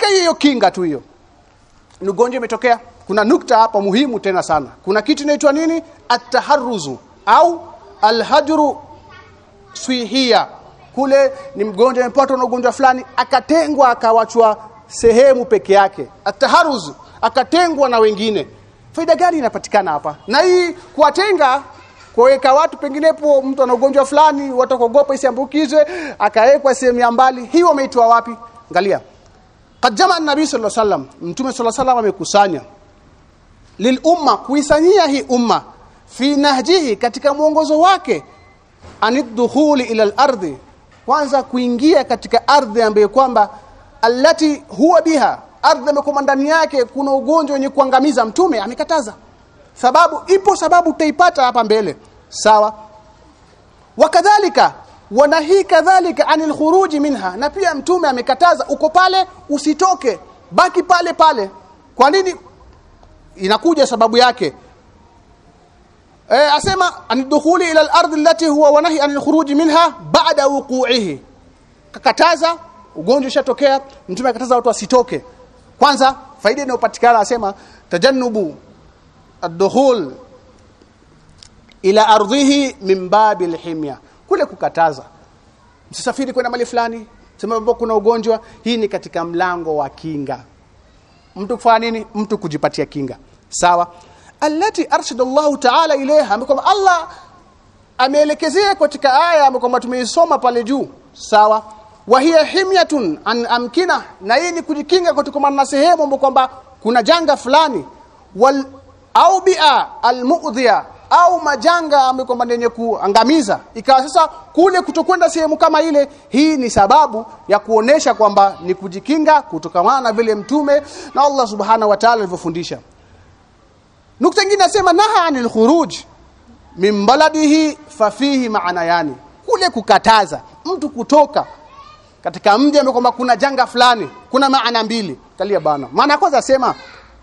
katika hiyo kinga tu hiyo. Ugonjwa imetokea kuna nukta hapa muhimu tena sana. Kuna kitu inaitwa nini? Ataharuzu au alhajru swihia kule ni mgonjwa amepatwa na ugonjwa fulani akatengwa akawachwa sehemu peke yake. Ataharuzu akatengwa na wengine. Faida gani inapatikana hapa? Na hii kuwatenga kuweka watu penginepo mtu ana ugonjwa fulani watakogopa isiambukizwe akawekwa sehemu ya mbali. Hii wameitwa wapi? Angalia qad jamaa an-nabi sallallahu alaihi wasallam mtume sallallahu alaihi wasallam amekusanya. Lil umma, kuisanyia hii umma fi nahjihi katika mwongozo wake. Anidhuhuli ila al-ardi kwanza kuingia katika ardhi ambayo kwamba allati huwa biha ardhi ambayo ndani yake kuna ugonjwa wenye kuangamiza mtume amekataza. Sababu ipo sababu utaipata hapa mbele. Sawa? Wakadhalika wanahi kadhalika anil khuruji minha. Na pia mtume amekataza uko pale usitoke. Baki pale pale. Kwa nini? Inakuja sababu yake. E, asema anidukhuli ila al-ard allati huwa wanahi anil khuruji minha ba'da wuqu'ihi. Kakataza ugonjwa ushatokea mtume akataza watu wasitoke. Kwanza faida inayopatikana asema tajannubu ad-dukhul ila ardhihi min babil himya kule kukataza. Msisafiri kwenda mali fulani sema kuna ugonjwa. Hii ni katika mlango wa kinga. Mtu kufanya nini? Mtu kujipatia kinga. Sawa? Allati arshadallahu ta'ala ilaiha amekwamba Allah ameelekezea katika aya amekwamba tumeisoma pale juu. Sawa? Wa hiya himyatun an amkina na hii ni kujikinga kutokana na sehemu kwamba kuna janga fulani. Wal au bi'a almu'dhiya au majanga ambayo kwamba yenye kuangamiza. Ikawa sasa kule kutokwenda sehemu kama ile hii ni sababu ya kuonesha kwamba ni kujikinga kutokana na vile mtume na Allah subhana wa ta'ala alivyofundisha. Nukta nyingine nasema naha anil khuruj min baladihi fafihi maana yani. Kule kukataza mtu kutoka katika mji ambao kwamba kuna janga fulani kuna maana mbili. Kalia bana. Maana kwanza sema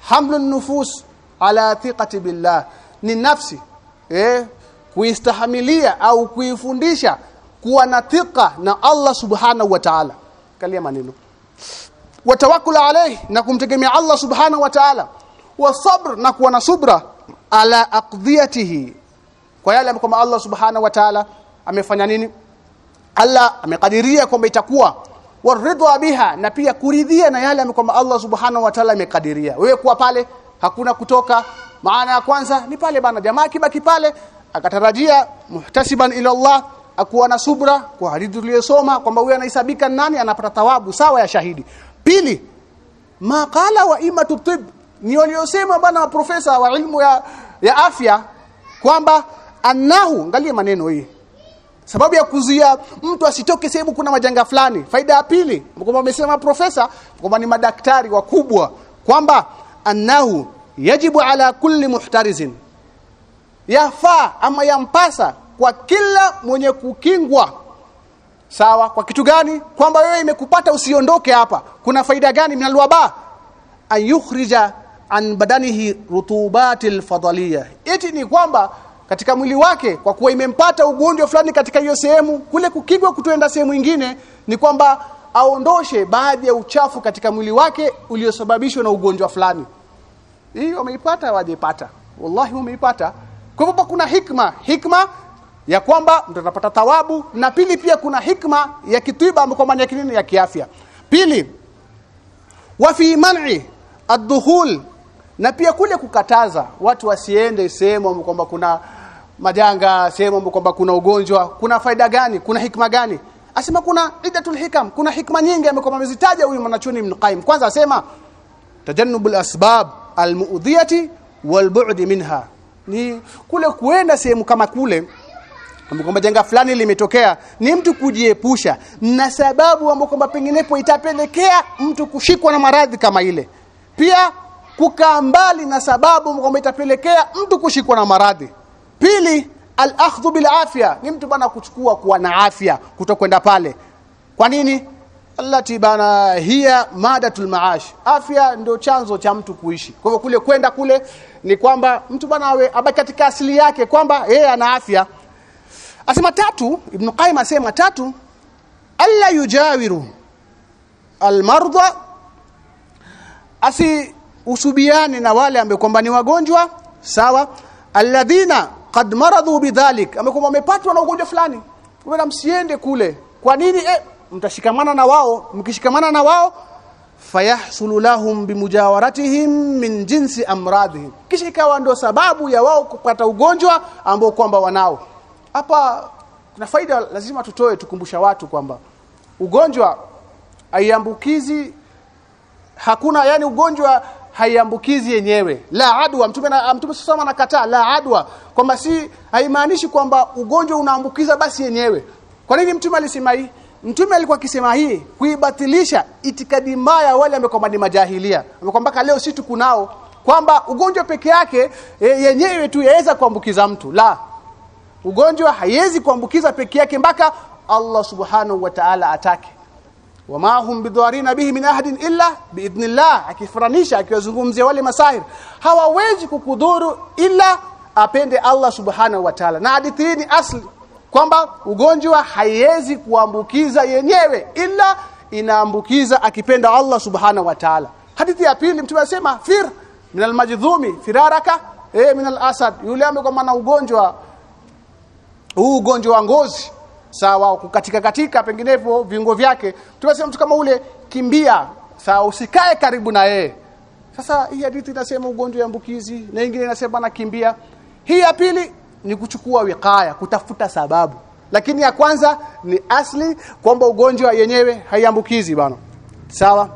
hamlun nufus ala thiqati billah. Ni nafsi eh? Kuistahamilia au kuifundisha kuwa na thika na Allah subhanahu wa ta'ala. Kalia maneno. Watawakkul alayhi na kumtegemea Allah subhanahu wa ta'ala. Wa sabr na kuwa na subra ala aqdiyatihi. Kwa yale kwamba Allah subhanahu wa ta'ala amefanya nini? Allah amekadiria kwamba itakuwa. Waridha biha na pia kuridhia na yale kwamba Allah subhanahu wa ta'ala amekadiria. Wewe kuwa pale hakuna kutoka maana ya kwanza ni pale bana. Jamaa kibaki pale akatarajia muhtasiban ila Allah akuwa na subra kwa hadithi tuliyosoma kwamba huyu anahesabika nani anapata thawabu sawa ya shahidi. Pili maqala wa imatu tib ni waliosema bana profesa wa ilmu ya, ya afya kwamba annahu angalia maneno hii sababu ya kuzuia mtu asitoke sehemu kuna majanga fulani. Faida ya pili kwamba amesema profesa kwamba ni madaktari wakubwa kwamba annahu yajibu ala kulli muhtarizin yafaa ama yampasa kwa kila mwenye kukingwa. Sawa? Kwa kitu gani? Kwamba wewe imekupata usiondoke hapa. Kuna faida gani? Minalwaba ayukhrija yukhrija an badanihi rutubatil fadaliya eti ni kwamba katika mwili wake kwa kuwa imempata ugonjwa fulani katika hiyo sehemu kule kukigwa kutoenda sehemu nyingine ni kwamba aondoshe baadhi ya uchafu katika mwili wake uliosababishwa na ugonjwa fulani hii wameipata wajeipata wallahi wameipata. Kwa hivyo kuna hikma. Hikma ya kwamba mtu atapata thawabu na pili pia kuna hikma ya kitiba maana ya kinini ya kiafya. Pili wa fi man'i ad-dukhul na pia kule kukataza watu wasiende sehemu kwamba kuna majanga sehemu kwamba kuna ugonjwa. Kuna faida gani? Kuna hikma gani? Asema kuna idatul hikam kuna hikma nyingi ambazo amezitaja huyu mwanachuoni Ibn Qayyim. Kwanza asema tajannubul asbab almu'dhiyati walbu'd minha. Ni kule kuenda sehemu kama kule kwamba janga fulani limetokea ni mtu kujiepusha na sababu ambapo kwamba penginepo itapelekea mtu kushikwa na maradhi kama ile. Pia kukaa mbali na sababu kwamba itapelekea mtu kushikwa na maradhi. Pili al-akhdhu bil afya ni mtu bana kuchukua kuwa na afya kutokwenda pale. Kwa nini allati bana hiya madatul maash. Afya ndio chanzo cha mtu kuishi. Kwa hivyo kule kwenda kule ni kwamba mtu bana awe abaki katika asili yake kwamba yeye ana afya. Asema tatu ibn qayyim asema tatu alla yujawiru almarda asiusubiane na wale ambao kwamba ni wagonjwa sawa? Alladhina qad maradhu bidhalik ambao amepatwa na ugonjwa fulani. Wala msiende kule. Kwa nini? Eh mtashikamana na wao mkishikamana na wao fayahsulu lahum bimujawaratihim min jinsi amradhihim kisha ikawa ndio sababu ya wao kupata ugonjwa ambao kwamba wanao. Hapa kuna faida lazima tutoe tukumbusha watu kwamba ugonjwa haiambukizi hakuna yani ugonjwa haiambukizi yenyewe. La adwa mtume na mtume sasa anakataa la adwa kwamba si haimaanishi kwamba ugonjwa unaambukiza basi yenyewe. Kwa nini mtume alisema hii mtume alikuwa akisema hii kuibatilisha itikadi mbaya wale ambao ni majahilia. Ambao mpaka leo si tukunao kwamba ugonjwa peke yake e, yenyewe tu yaweza kuambukiza mtu. La. Ugonjwa haiwezi kuambukiza peke yake mpaka Allah subhanahu wa ta'ala atake. Wama hum bidharina bihi min ahadin illa biidhnillah. Akifuranisha akiwazungumzia wale masahir hawawezi kukudhuru ila apende Allah subhanahu wa ta'ala. Na hadithi ni asli kwamba ugonjwa haiwezi kuambukiza yenyewe ila inaambukiza akipenda Allah subhana wa ta'ala. Hadithi ya pili mtume anasema fir min almajdhumi firaraka eh min alasad yule ambaye na ugonjwa huu ugonjwa wa ngozi sawa kukatika katika penginepo viungo vyake. Tunasema mtu kama ule kimbia sawa usikae karibu na yeye. Sasa hii hadithi inasema ugonjwa wa ambukizi na nyingine inasema na kimbia hii ya pili ni kuchukua wikaya kutafuta sababu. Lakini ya kwanza ni asli kwamba ugonjwa yenyewe haiambukizi bana. Sawa